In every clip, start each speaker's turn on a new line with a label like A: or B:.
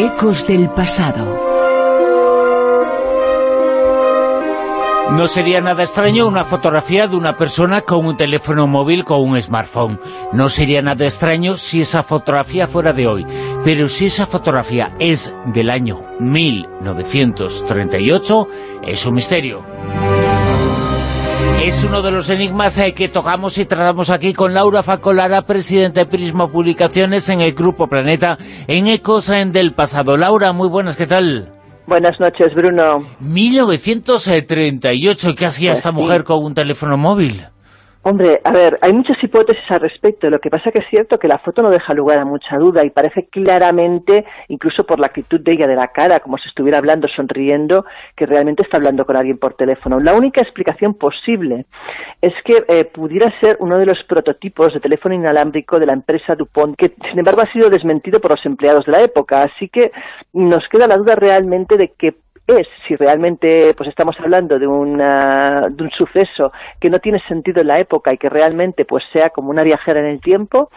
A: Ecos del pasado.
B: No sería nada extraño una fotografía de una persona con un teléfono móvil, con un smartphone. No sería nada extraño si esa fotografía fuera de hoy. Pero si esa fotografía es del año 1938, es un misterio. Es uno de los enigmas eh, que tocamos y tratamos aquí con Laura Facolara, presidenta de Prisma Publicaciones en el Grupo Planeta, en Ecos del Pasado. Laura, muy buenas, ¿qué tal?
C: Buenas noches, Bruno.
B: 1938, ¿qué hacía pues esta mujer con un teléfono móvil?
C: Hombre, a ver, hay muchas hipótesis al respecto. Lo que pasa que es cierto que la foto no deja lugar a mucha duda y parece claramente, incluso por la actitud de ella de la cara, como si estuviera hablando, sonriendo, que realmente está hablando con alguien por teléfono. La única explicación posible es que eh, pudiera ser uno de los prototipos de teléfono inalámbrico de la empresa DuPont, que sin embargo ha sido desmentido por los empleados de la época. Así que nos queda la duda realmente de que es si realmente pues estamos hablando de, una, de un suceso que no tiene sentido en la época y que realmente pues sea como una viajera en el tiempo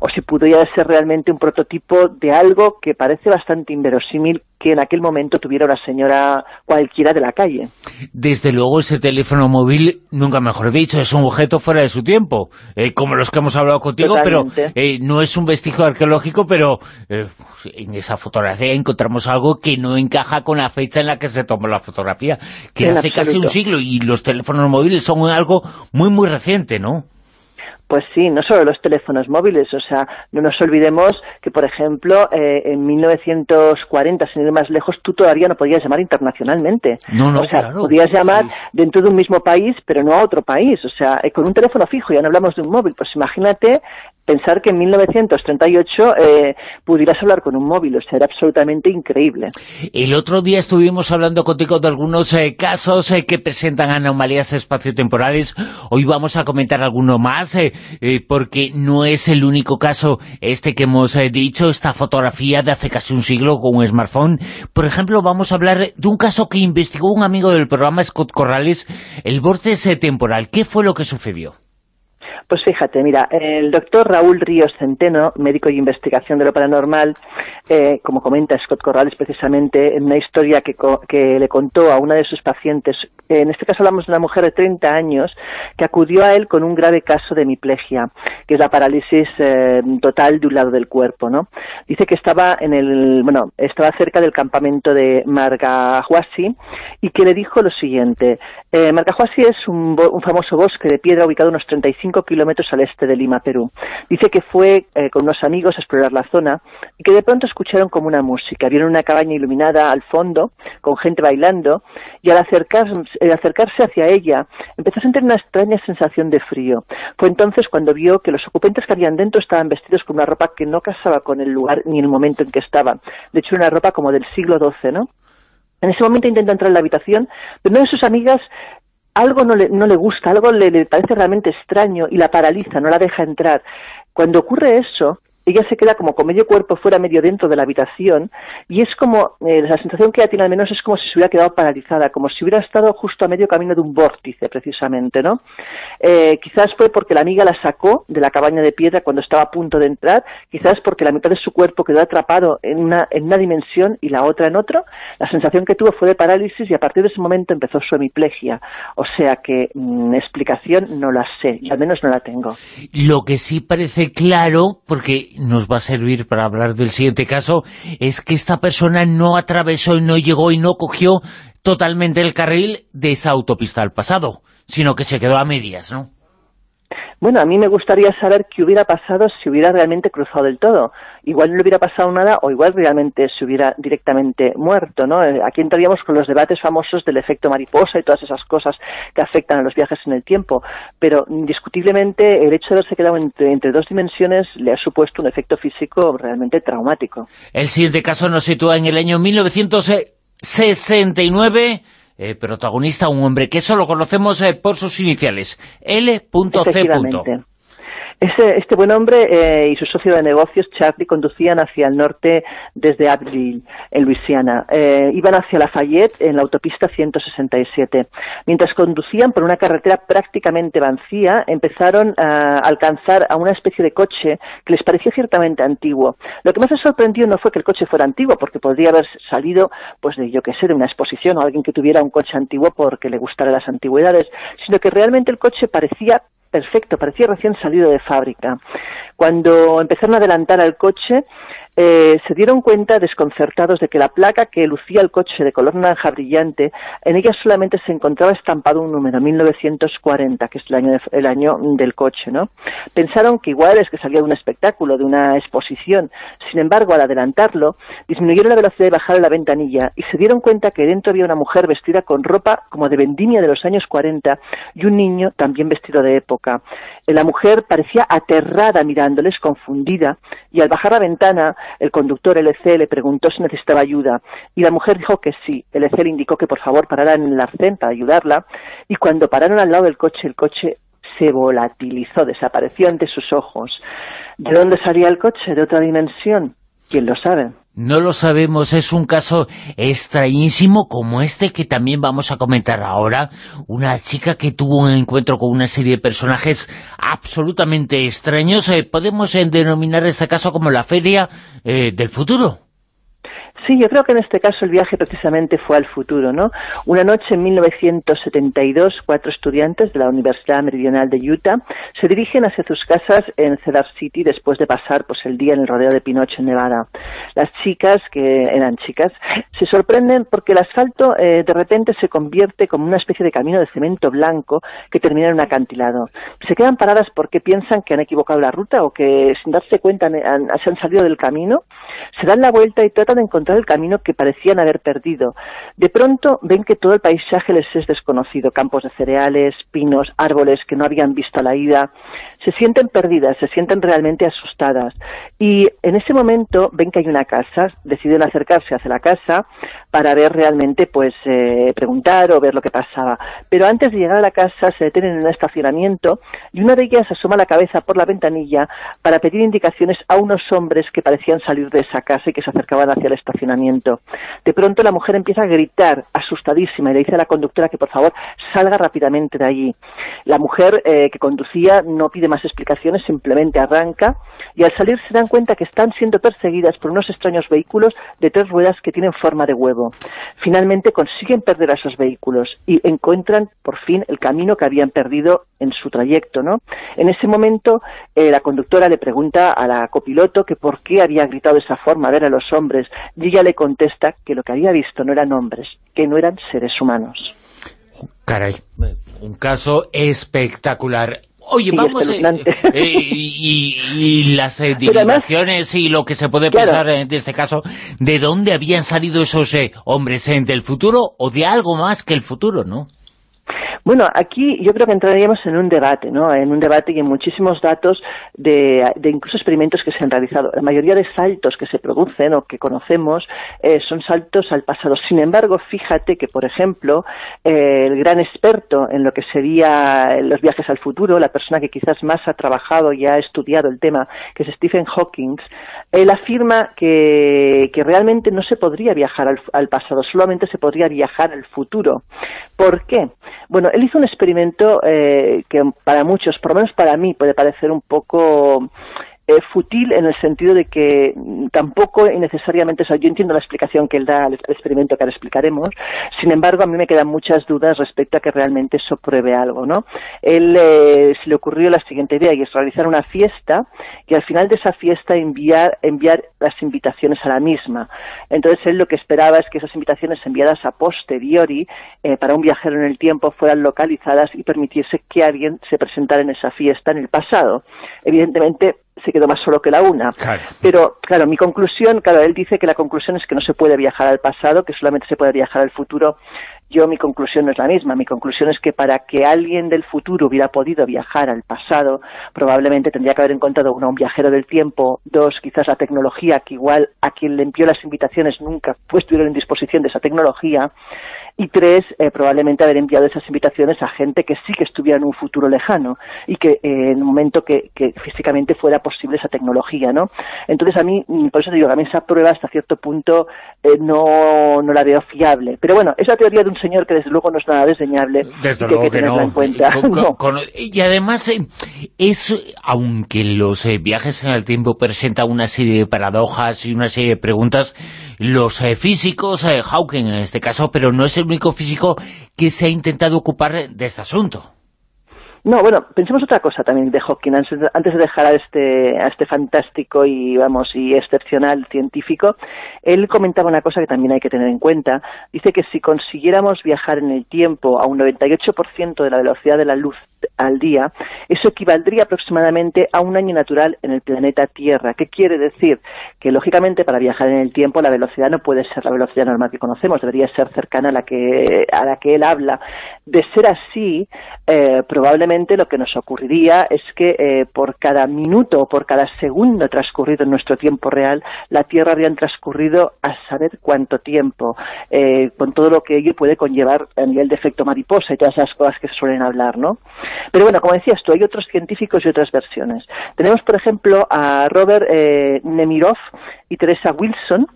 C: o si pudiera ser realmente un prototipo de algo que parece bastante inverosímil que en aquel momento tuviera una señora cualquiera de la calle.
B: Desde luego ese teléfono móvil, nunca mejor dicho, es un objeto fuera de su tiempo, eh, como los que hemos hablado contigo, pero eh, no es un vestigio arqueológico, pero eh, en esa fotografía encontramos algo que no encaja con la fecha en la que se tomó la fotografía, que hace casi un siglo, y los teléfonos móviles son algo muy, muy reciente, ¿no?
C: Pues sí, no solo los teléfonos móviles, o sea, no nos olvidemos que, por ejemplo, eh, en 1940, sin ir más lejos, tú todavía no podías llamar internacionalmente.
B: No, no,
C: o sea, podías llamar dentro de un mismo país, pero no a otro país, o sea, eh, con un teléfono fijo, ya no hablamos de un móvil, pues imagínate pensar que en 1938 eh, pudieras hablar con un móvil, o sea, era absolutamente increíble.
B: El otro día estuvimos hablando contigo de algunos eh, casos eh, que presentan anomalías espaciotemporales. Hoy vamos a comentar alguno más, eh, porque no es el único caso este que hemos dicho, esta fotografía de hace casi un siglo con un smartphone. Por ejemplo, vamos a hablar de un caso que investigó un amigo del programa, Scott Corrales, el vórtice temporal. ¿Qué fue lo que sucedió?
C: Pues fíjate, mira, el doctor Raúl Ríos Centeno, médico de investigación de lo paranormal, eh, como comenta Scott Corrales precisamente en una historia que, que, le contó a una de sus pacientes, en este caso hablamos de una mujer de 30 años, que acudió a él con un grave caso de hemiplegia, que es la parálisis eh, total de un lado del cuerpo, ¿no? Dice que estaba en el, bueno, estaba cerca del campamento de Margahuasi y que le dijo lo siguiente, eh, Margahuasi es un, un famoso bosque de piedra ubicado a unos 35 kilómetros kilómetros al este de Lima, Perú. Dice que fue eh, con unos amigos a explorar la zona y que de pronto escucharon como una música. Vieron una cabaña iluminada al fondo, con gente bailando, y al acercarse, acercarse hacia ella, empezó a sentir una extraña sensación de frío. Fue entonces cuando vio que los ocupantes que habían dentro estaban vestidos con una ropa que no casaba con el lugar ni el momento en que estaban. De hecho, una ropa como del siglo XII, ¿no? En ese momento intenta entrar en la habitación, pero una de sus amigas algo no le, no le gusta, algo le, le, parece realmente extraño y la paraliza, no la deja entrar. Cuando ocurre eso, ella se queda como con medio cuerpo fuera, medio dentro de la habitación, y es como, eh, la sensación que ella tiene al menos es como si se hubiera quedado paralizada, como si hubiera estado justo a medio camino de un vórtice, precisamente, ¿no? Eh, quizás fue porque la amiga la sacó de la cabaña de piedra cuando estaba a punto de entrar, quizás porque la mitad de su cuerpo quedó atrapado en una, en una dimensión y la otra en otro, la sensación que tuvo fue de parálisis y a partir de ese momento empezó su hemiplegia, o sea que mm, explicación no la sé, y al menos no la tengo.
B: Lo que sí parece claro, porque nos va a servir para hablar del siguiente caso, es que esta persona no atravesó y no llegó y no cogió totalmente el carril de esa autopista al pasado, sino que se quedó a medias, ¿no?
C: Bueno, a mí me gustaría saber qué hubiera pasado si hubiera realmente cruzado del todo. Igual no le hubiera pasado nada o igual realmente se hubiera directamente muerto, ¿no? Eh, aquí entraríamos con los debates famosos del efecto mariposa y todas esas cosas que afectan a los viajes en el tiempo. Pero indiscutiblemente el hecho de haberse quedado entre, entre dos dimensiones le ha supuesto un efecto físico realmente traumático.
B: El siguiente caso nos sitúa en el año 1969 eh, protagonista, un hombre que solo conocemos eh, por sus iniciales, L.C.
C: Este, este buen hombre eh, y su socio de negocios, Charlie, conducían hacia el norte desde Abbeville, en Luisiana. Eh, iban hacia Lafayette en la autopista 167. Mientras conducían por una carretera prácticamente vacía, empezaron a alcanzar a una especie de coche que les pareció ciertamente antiguo. Lo que más les sorprendió no fue que el coche fuera antiguo, porque podría haber salido, pues de yo que sé, de una exposición o alguien que tuviera un coche antiguo porque le gustara las antigüedades, sino que realmente el coche parecía perfecto, parecía recién salido de fábrica. Cuando empezaron a adelantar al coche, eh, se dieron cuenta, desconcertados, de que la placa que lucía el coche de color naranja brillante, en ella solamente se encontraba estampado un número, 1940, que es el año, el año del coche, ¿no? Pensaron que igual es que salía de un espectáculo, de una exposición. Sin embargo, al adelantarlo, disminuyeron la velocidad y bajaron la ventanilla y se dieron cuenta que dentro había una mujer vestida con ropa como de vendimia de los años 40 y un niño también vestido de época. La mujer parecía aterrada mirándoles, confundida, y al bajar la ventana el conductor LC le preguntó si necesitaba ayuda y la mujer dijo que sí. LC le indicó que por favor parara en el arcén para ayudarla y cuando pararon al lado del coche, el coche se volatilizó, desapareció ante sus ojos. ¿De dónde salía el coche? ¿De otra dimensión? ¿Quién lo sabe?
B: No lo sabemos, es un caso extrañísimo como este que también vamos a comentar ahora. Una chica que tuvo un encuentro con una serie de personajes absolutamente extraños. Eh, podemos denominar este caso como la Feria eh, del Futuro.
C: Sí, yo creo que en este caso el viaje precisamente fue al futuro, ¿no? Una noche en 1972, cuatro estudiantes de la Universidad Meridional de Utah se dirigen hacia sus casas en Cedar City después de pasar pues el día en el rodeo de Pinoche en Nevada. Las chicas, que eran chicas, se sorprenden porque el asfalto eh, de repente se convierte como una especie de camino de cemento blanco que termina en un acantilado. Se quedan paradas porque piensan que han equivocado la ruta o que sin darse cuenta se han salido del camino, se dan la vuelta y tratan de encontrar el camino que parecían haber perdido. De pronto ven que todo el paisaje les es desconocido, campos de cereales, pinos, árboles que no habían visto a la ida. Se sienten perdidas, se sienten realmente asustadas. Y en ese momento ven que hay una casa, deciden acercarse hacia la casa para ver realmente, pues, eh, preguntar o ver lo que pasaba. Pero antes de llegar a la casa se detienen en un estacionamiento y una de ellas asoma la cabeza por la ventanilla para pedir indicaciones a unos hombres que parecían salir de esa casa y que se acercaban hacia el estacionamiento de pronto la mujer empieza a gritar, asustadísima, y le dice a la conductora que por favor salga rápidamente de allí. La mujer eh, que conducía no pide más explicaciones, simplemente arranca, y al salir se dan cuenta que están siendo perseguidas por unos extraños vehículos de tres ruedas que tienen forma de huevo. Finalmente consiguen perder a esos vehículos y encuentran por fin el camino que habían perdido en su trayecto. ¿no? En ese momento eh, la conductora le pregunta a la copiloto que por qué había gritado de esa forma a ver a los hombres ella le contesta que lo que había visto no eran hombres, que no eran seres humanos.
B: Caray, un caso espectacular. Oye, vamos, eh, eh, y, las eh, y lo que se puede pensar en este caso, ¿de dónde habían salido esos hombres? ¿Del futuro o de algo más que el futuro, no?
C: Bueno, aquí yo creo que entraríamos en un debate, ¿no? En un debate y en muchísimos datos de, incluso experimentos que se han realizado. La mayoría de saltos que se producen o que conocemos eh, son saltos al pasado. Sin embargo, fíjate que, por ejemplo, eh, el gran experto en lo que sería los viajes al futuro, la persona que quizás más ha trabajado y ha estudiado el tema, que es Stephen Hawking, él afirma que, realmente no se podría viajar al, al pasado, solamente se podría viajar al futuro. ¿Por qué? Bueno, él hizo un experimento eh, que para muchos, por lo menos para mí, puede parecer un poco eh, fútil en el sentido de que tampoco necesariamente, o sea, yo entiendo la explicación que él da al experimento que ahora explicaremos, sin embargo a mí me quedan muchas dudas respecto a que realmente eso pruebe algo, ¿no? Él eh, se le ocurrió la siguiente idea y es realizar una fiesta y al final de esa fiesta enviar, enviar las invitaciones a la misma. Entonces él lo que esperaba es que esas invitaciones enviadas a posteriori eh, para un viajero en el tiempo fueran localizadas y permitiese que alguien se presentara en esa fiesta en el pasado. Evidentemente se quedó más solo que la una. Pero, claro, mi conclusión, claro, él dice que la conclusión es que no se puede viajar al pasado, que solamente se puede viajar al futuro. Yo, mi conclusión no es la misma. Mi conclusión es que para que alguien del futuro hubiera podido viajar al pasado, probablemente tendría que haber encontrado, uno, un viajero del tiempo, dos, quizás la tecnología, que igual a quien le envió las invitaciones nunca pues estuvieron en disposición de esa tecnología, y tres, eh, probablemente haber enviado esas invitaciones a gente que sí que estuviera en un futuro lejano y que eh, en un momento que, físicamente fuera posible esa tecnología, ¿no? Entonces a mí, mm, por eso te digo que a mí esa prueba hasta cierto punto eh, no, no la veo fiable. Pero bueno, es la teoría de un señor que desde luego no es nada desdeñable
B: desde luego que, no. en cuenta. y además es, aunque los viajes en el tiempo presentan una serie de paradojas y una serie de preguntas, los físicos, Hawking en este caso, pero no es el único físico que se ha intentado ocupar de este asunto.
C: No, bueno, pensemos otra cosa también de Hawking, antes de dejar a este, a este fantástico y, vamos, y excepcional científico, él comentaba una cosa que también hay que tener en cuenta. Dice que si consiguiéramos viajar en el tiempo a un 98% de la velocidad de la luz al día, eso equivaldría aproximadamente a un año natural en el planeta Tierra. ¿Qué quiere decir? Que, lógicamente, para viajar en el tiempo la velocidad no puede ser la velocidad normal que conocemos, debería ser cercana a la que, a la que él habla. De ser así, eh, probablemente lo que nos ocurriría es que eh, por cada minuto o por cada segundo transcurrido en nuestro tiempo real, la Tierra habría transcurrido a saber cuánto tiempo, eh, con todo lo que ello puede conllevar a nivel de efecto mariposa y todas esas cosas que se suelen hablar, ¿no? Pero bueno, como decías tú, hay otros científicos y otras versiones. Tenemos, por ejemplo, a Robert eh, Nemirov y Teresa Wilson,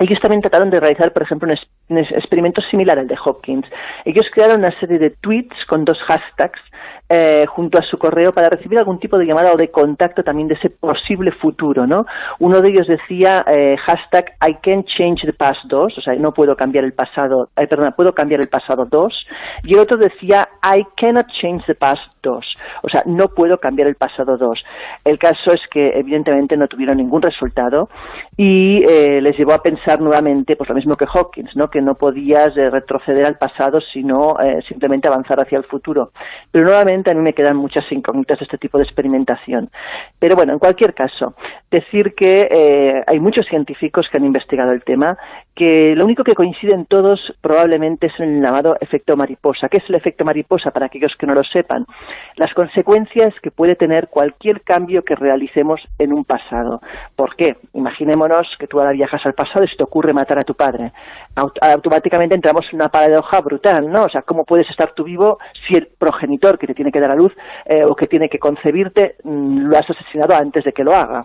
C: ellos también trataron de realizar, por ejemplo, un, experimento similar al de Hopkins. Ellos crearon una serie de tweets con dos hashtags eh, junto a su correo para recibir algún tipo de llamada o de contacto también de ese posible futuro, ¿no? Uno de ellos decía eh, hashtag I can't change the past 2, o sea, no puedo cambiar el pasado, eh, perdona, puedo cambiar el pasado 2, y el otro decía I cannot change the past 2, o sea, no puedo cambiar el pasado 2. El caso es que evidentemente no tuvieron ningún resultado y eh, les llevó a pensar nuevamente, pues lo mismo que Hawkins, ¿no? Que no podías retroceder al pasado, sino simplemente avanzar hacia el futuro. Pero nuevamente a mí me quedan muchas incógnitas de este tipo de experimentación. Pero bueno, en cualquier caso, decir que eh, hay muchos científicos que han investigado el tema, que lo único que coinciden todos probablemente es el llamado efecto mariposa. ¿Qué es el efecto mariposa para aquellos que no lo sepan? Las consecuencias que puede tener cualquier cambio que realicemos en un pasado. ¿Por qué? Imaginémonos que tú ahora viajas al pasado y se te ocurre matar a tu padre. automáticamente entramos en una paradoja brutal, ¿no? O sea, ¿cómo puedes estar tú vivo si el progenitor que te tiene que dar a luz eh, o que tiene que concebirte mm, lo has asesinado antes de que lo haga?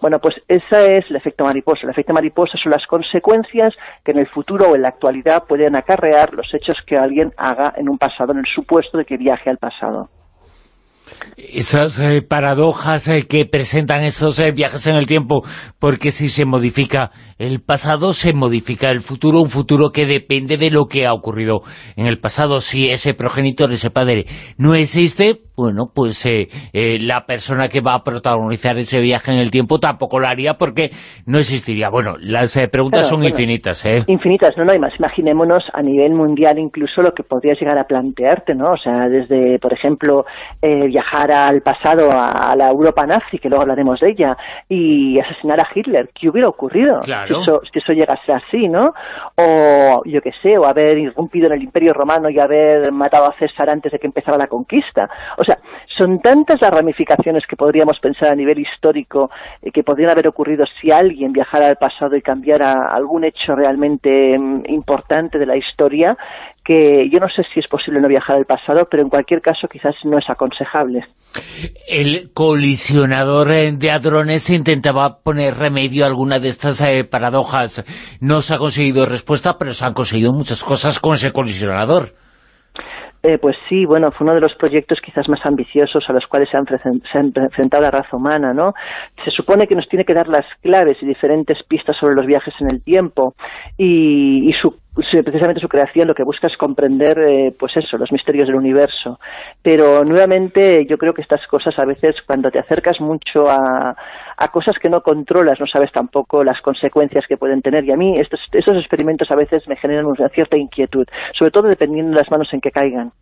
C: Bueno, pues ese es el efecto mariposa. El efecto mariposa son las consecuencias que en el futuro o en la actualidad pueden acarrear los hechos que alguien haga en un pasado, en el supuesto de que viaje al pasado.
B: Esas eh, paradojas eh, que presentan esos eh, viajes en el tiempo, porque si se modifica el pasado, se modifica el futuro, un futuro que depende de lo que ha ocurrido en el pasado. Si ese progenitor, ese padre, no existe, bueno, pues la persona que va a protagonizar ese viaje en el tiempo tampoco lo haría porque no existiría. Bueno, las preguntas son infinitas, ¿eh?
C: Infinitas, no, no hay más. Imaginémonos a nivel mundial incluso lo que podrías llegar a plantearte, ¿no? O sea, desde, por ejemplo, viajar al pasado, a, la Europa nazi, que luego hablaremos de ella, y asesinar a Hitler. ¿Qué hubiera ocurrido si, eso, si eso llegase así, no? O, yo qué sé, o haber irrumpido en el Imperio Romano y haber matado a César antes de que empezara la conquista. O sea, son tantas las ramificaciones que podríamos pensar a nivel histórico eh, que podrían haber ocurrido si alguien viajara al pasado y cambiara algún hecho realmente mm, importante de la historia, que yo no sé si es posible no viajar al pasado, pero en cualquier caso quizás no es aconsejable.
B: El colisionador de hadrones intentaba poner remedio a alguna de estas eh, paradojas. No se ha conseguido respuesta, pero se han conseguido muchas cosas con ese colisionador.
C: Eh, pues sí, bueno, fue uno de los proyectos quizás más ambiciosos a los cuales se ha, enfrentado la raza humana, ¿no? Se supone que nos tiene que dar las claves y diferentes pistas sobre los viajes en el tiempo y, y su precisamente su creación lo que busca es comprender, eh, pues eso, los misterios del universo. Pero nuevamente yo creo que estas cosas a veces cuando te acercas mucho a, a cosas que no controlas, no sabes tampoco las consecuencias que pueden tener. Y a mí estos, estos experimentos a veces me generan una cierta inquietud, sobre todo dependiendo de las manos en que caigan.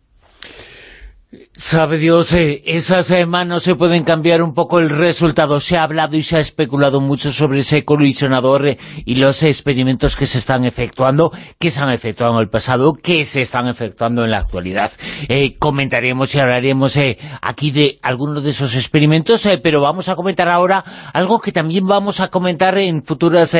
B: Sabe Dios, eh, esas eh, manos se pueden cambiar un poco el resultado. Se ha hablado y se ha especulado mucho sobre ese colisionador eh, y los experimentos que se están efectuando, que se han efectuado en el pasado, que se están efectuando en la actualidad. comentaremos y hablaremos aquí de algunos de esos experimentos, pero vamos a comentar ahora algo que también vamos a comentar en futuras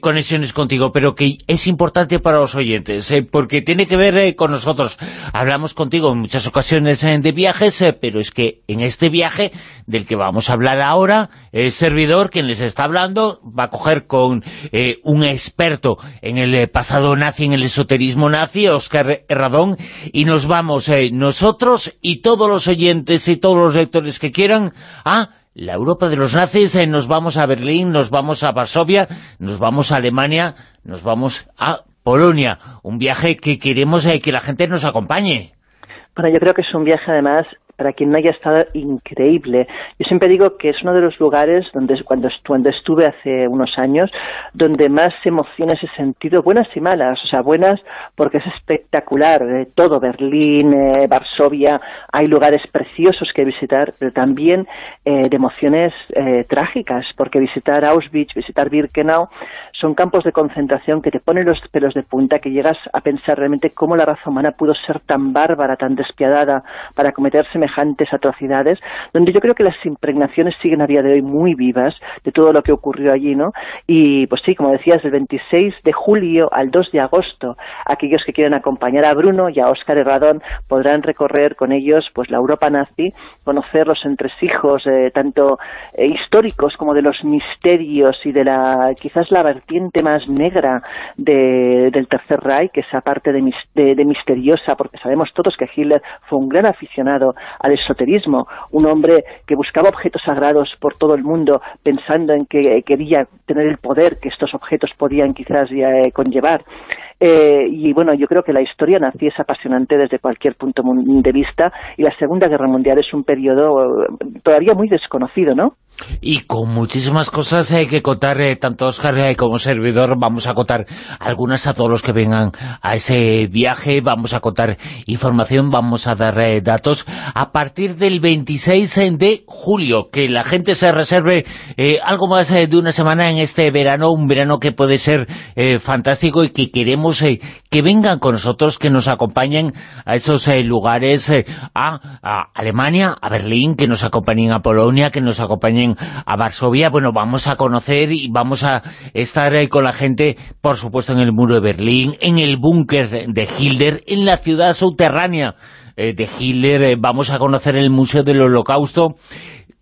B: conexiones contigo, pero que es importante para los oyentes, porque tiene que ver con nosotros. Hablamos contigo en muchas ocasiones de viajes, eh, pero es que en este viaje del que vamos a hablar ahora, el servidor, quien les está hablando, va a coger con eh, un experto en el eh, pasado nazi, en el esoterismo nazi, Oscar Herradón, y nos vamos nosotros y todos los oyentes y todos los lectores que quieran a la Europa de los nazis, nos vamos a Berlín, nos vamos a Varsovia, nos vamos a Alemania, nos vamos a Polonia. Un viaje que queremos que la gente nos acompañe.
C: Bueno, yo creo que es un viaje además para quien no haya estado increíble. Yo siempre digo que es uno de los lugares donde cuando, estuve hace unos años, donde más emociones he sentido, buenas y malas, o sea, buenas porque es espectacular, eh, todo, Berlín, eh, Varsovia, hay lugares preciosos que visitar, pero también eh, de emociones trágicas, porque visitar Auschwitz, visitar Birkenau, son campos de concentración que te ponen los pelos de punta, que llegas a pensar realmente cómo la raza humana pudo ser tan bárbara, tan despiadada para cometerse semejantes atrocidades, donde yo creo que las impregnaciones siguen a día de hoy muy vivas de todo lo que ocurrió allí, ¿no? Y pues sí, como decías, del 26 de julio al 2 de agosto, aquellos que quieran acompañar a Bruno y a Óscar Herradón podrán recorrer con ellos pues la Europa nazi, conocer los entresijos, eh, tanto eh, históricos como de los misterios y de la quizás la vertiente más negra del Tercer Reich, que esa parte de, de misteriosa, porque sabemos todos que Hitler fue un gran aficionado al esoterismo, un hombre que buscaba objetos sagrados por todo el mundo pensando en que quería tener el poder que estos objetos podían quizás eh, conllevar. Eh, y bueno, yo creo que la historia nazi es apasionante desde cualquier punto de vista y la Segunda Guerra Mundial es un periodo eh, todavía muy desconocido, ¿no?
B: Y con muchísimas cosas hay que contar, eh, tanto Oscar como servidor, vamos a contar algunas a todos los que vengan a ese viaje, vamos a contar información, vamos a dar datos a partir del 26 de julio, que la gente se reserve algo más de una semana en este verano, un verano que puede ser fantástico y que queremos que vengan con nosotros, que nos acompañen a esos eh, lugares, eh, a, Alemania, a Berlín, que nos acompañen a Polonia, que nos acompañen a Varsovia. Bueno, vamos a conocer y vamos a estar ahí con la gente, por supuesto, en el muro de Berlín, en el búnker de Hitler, en la ciudad subterránea eh, de Hitler, vamos a conocer el Museo del Holocausto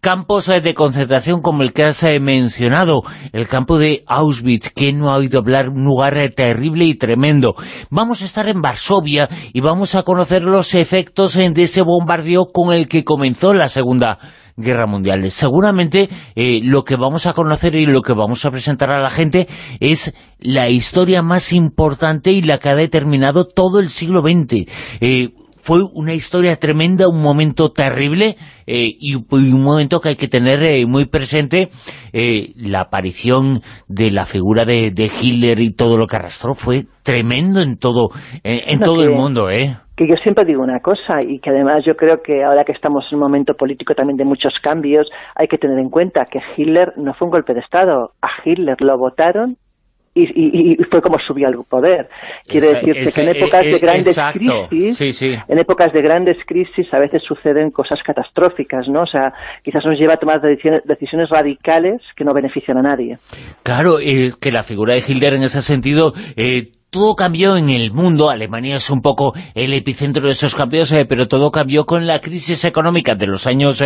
B: campos eh, de concentración como el que has eh, mencionado, el campo de Auschwitz, que no ha oído hablar, un lugar eh, terrible y tremendo. Vamos a estar en Varsovia y vamos a conocer los efectos de ese bombardeo con el que comenzó la Segunda Guerra Mundial. Seguramente lo que vamos a conocer y lo que vamos a presentar a la gente es la historia más importante y la que ha determinado todo el siglo XX fue una historia tremenda, un momento terrible eh, y, un momento que hay que tener eh, muy presente eh, la aparición de la figura de, Hitler y todo lo que arrastró fue tremendo en todo en todo el mundo, ¿eh?
C: que yo siempre digo una cosa y que además yo creo que ahora que estamos en un momento político también de muchos cambios, hay que tener en cuenta que Hitler no fue un golpe de Estado, a Hitler lo votaron y, fue como subió al poder. Quiere decirse que en épocas de grandes crisis, en épocas de grandes crisis a veces suceden cosas catastróficas, ¿no? O sea, quizás nos lleva a tomar decisiones, radicales que no benefician a nadie.
B: Claro, que la figura de Hitler en ese sentido eh, todo cambió en el mundo, Alemania es un poco el epicentro de esos cambios, eh, pero todo cambió con la crisis económica de los años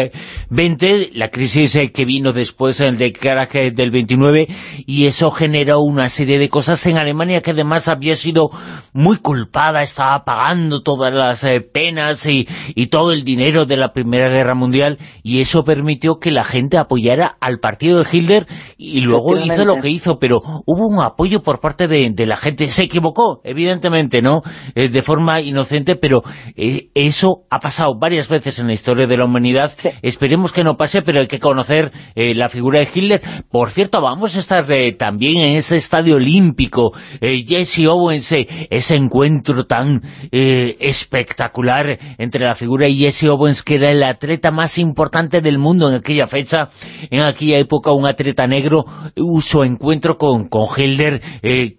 B: 20, eh, la crisis eh, que vino después de crack del 29, y eso generó una serie de cosas en Alemania que además había sido muy culpada, estaba pagando todas las penas y, y todo el dinero de la Primera Guerra Mundial, y eso permitió que la gente apoyara al partido de Hitler, y luego hizo lo que hizo, pero hubo un apoyo por parte de, de la gente, sé equivocó, evidentemente, ¿no? Eh, de forma inocente, pero eh, eso ha pasado varias veces en la historia de la humanidad. Esperemos que no pase, pero hay que conocer la figura de Hitler. Por cierto, vamos a estar también en ese estadio olímpico, Jesse Owens, ese encuentro tan espectacular entre la figura de Jesse Owens, que era el atleta más importante del mundo en aquella fecha, en aquella época un atleta negro, su encuentro con, con Hitler,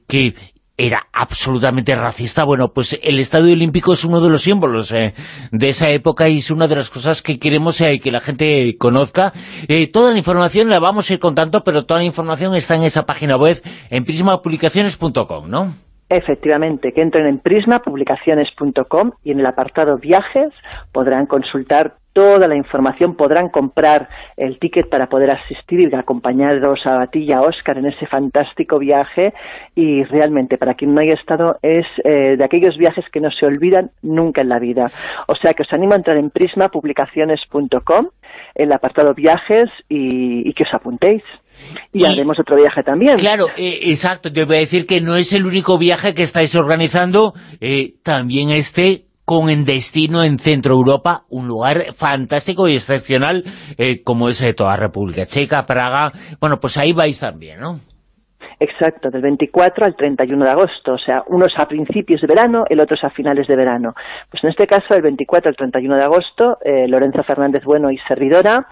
B: que era absolutamente racista. Bueno, pues el Estadio Olímpico es uno de los símbolos eh, de esa época y es una de las cosas que queremos eh, que la gente conozca. Eh, toda la información la vamos a ir contando, pero toda la información está en esa página web, en prismapublicaciones.com, ¿no?
C: Efectivamente, que entren en prismapublicaciones.com y en el apartado viajes podrán consultar toda la información, podrán comprar el ticket para poder asistir y acompañaros a Batilla y a Oscar en ese fantástico viaje y realmente para quien no haya estado es eh, de aquellos viajes que no se olvidan nunca en la vida. O sea que os animo a entrar en prismapublicaciones.com en el apartado viajes y, que os apuntéis. Y, haremos otro viaje también.
B: Claro, eh, exacto. Te voy a decir que no es el único viaje que estáis organizando. Eh, también este con el destino en Centro Europa, un lugar fantástico y excepcional, eh, como es toda la República Checa, Praga. Bueno, pues ahí vais también, ¿no?
C: Exacto, del 24 al 31 de agosto, o sea, unos a principios de verano, el otro a finales de verano. Pues en este caso, el 24 al 31 de agosto, eh, Lorenzo Fernández Bueno y servidora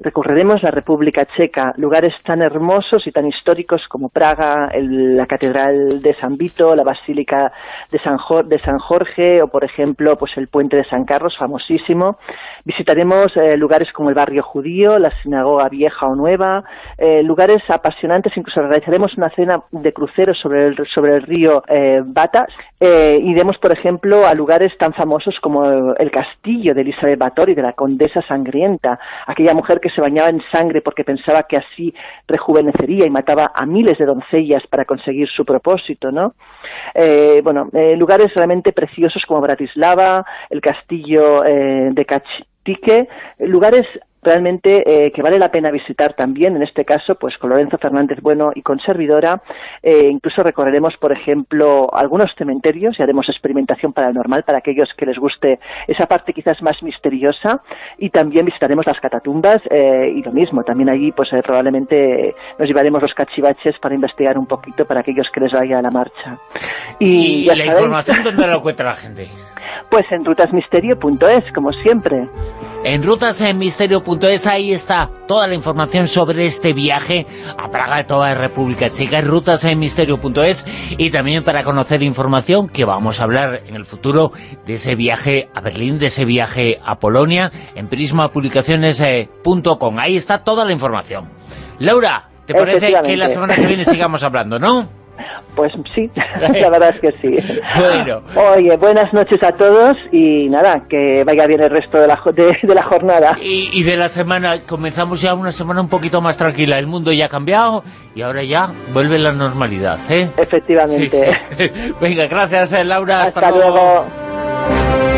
C: recorreremos la República Checa, lugares tan hermosos y tan históricos como Praga, la Catedral de San Vito, la Basílica de San, de San Jorge o, por ejemplo, pues el Puente de San Carlos, famosísimo. Visitaremos eh, lugares como el Barrio Judío, la Sinagoga Vieja o Nueva, eh, lugares apasionantes, incluso realizaremos una cena de crucero sobre el, sobre el río eh, Batas. iremos, por ejemplo, a lugares tan famosos como el castillo de Elizabeth Báthory, de la Condesa Sangrienta, aquella mujer que se bañaba en sangre porque pensaba que así rejuvenecería y mataba a miles de doncellas para conseguir su propósito, ¿no? Eh, bueno, eh, lugares realmente preciosos como Bratislava, el castillo eh, de Cachitique, lugares realmente eh, que vale la pena visitar también, en este caso, pues con Lorenzo Fernández Bueno y con Servidora. Eh, incluso recorreremos, por ejemplo, algunos cementerios y haremos experimentación paranormal para aquellos que les guste esa parte quizás más misteriosa y también visitaremos las catatumbas eh, y lo mismo, también allí pues probablemente nos llevaremos los cachivaches para investigar un poquito para aquellos que les vaya a la marcha.
B: ¿Y, la información dónde la encuentra la gente?
C: Pues en rutasmisterio.es, como siempre.
B: En rutasenmisterio.es ahí está toda la información sobre este viaje a Praga, toda la República Checa, en rutasenmisterio.es y también para conocer información que vamos a hablar en el futuro de ese viaje a Berlín, de ese viaje a Polonia, en prismapublicaciones.com. Ahí está toda la información. Laura, ¿te parece que la semana que viene sigamos hablando, no?
C: Pues sí, la verdad es que sí. Bueno. Oye, buenas noches a todos y nada, que vaya bien el resto de la, de, la jornada.
B: Y, de la semana, comenzamos ya una semana un poquito más tranquila. El mundo ya ha cambiado y ahora ya vuelve la normalidad, ¿eh?
C: Efectivamente.
B: Venga, gracias, eh, Laura.
C: Hasta, luego.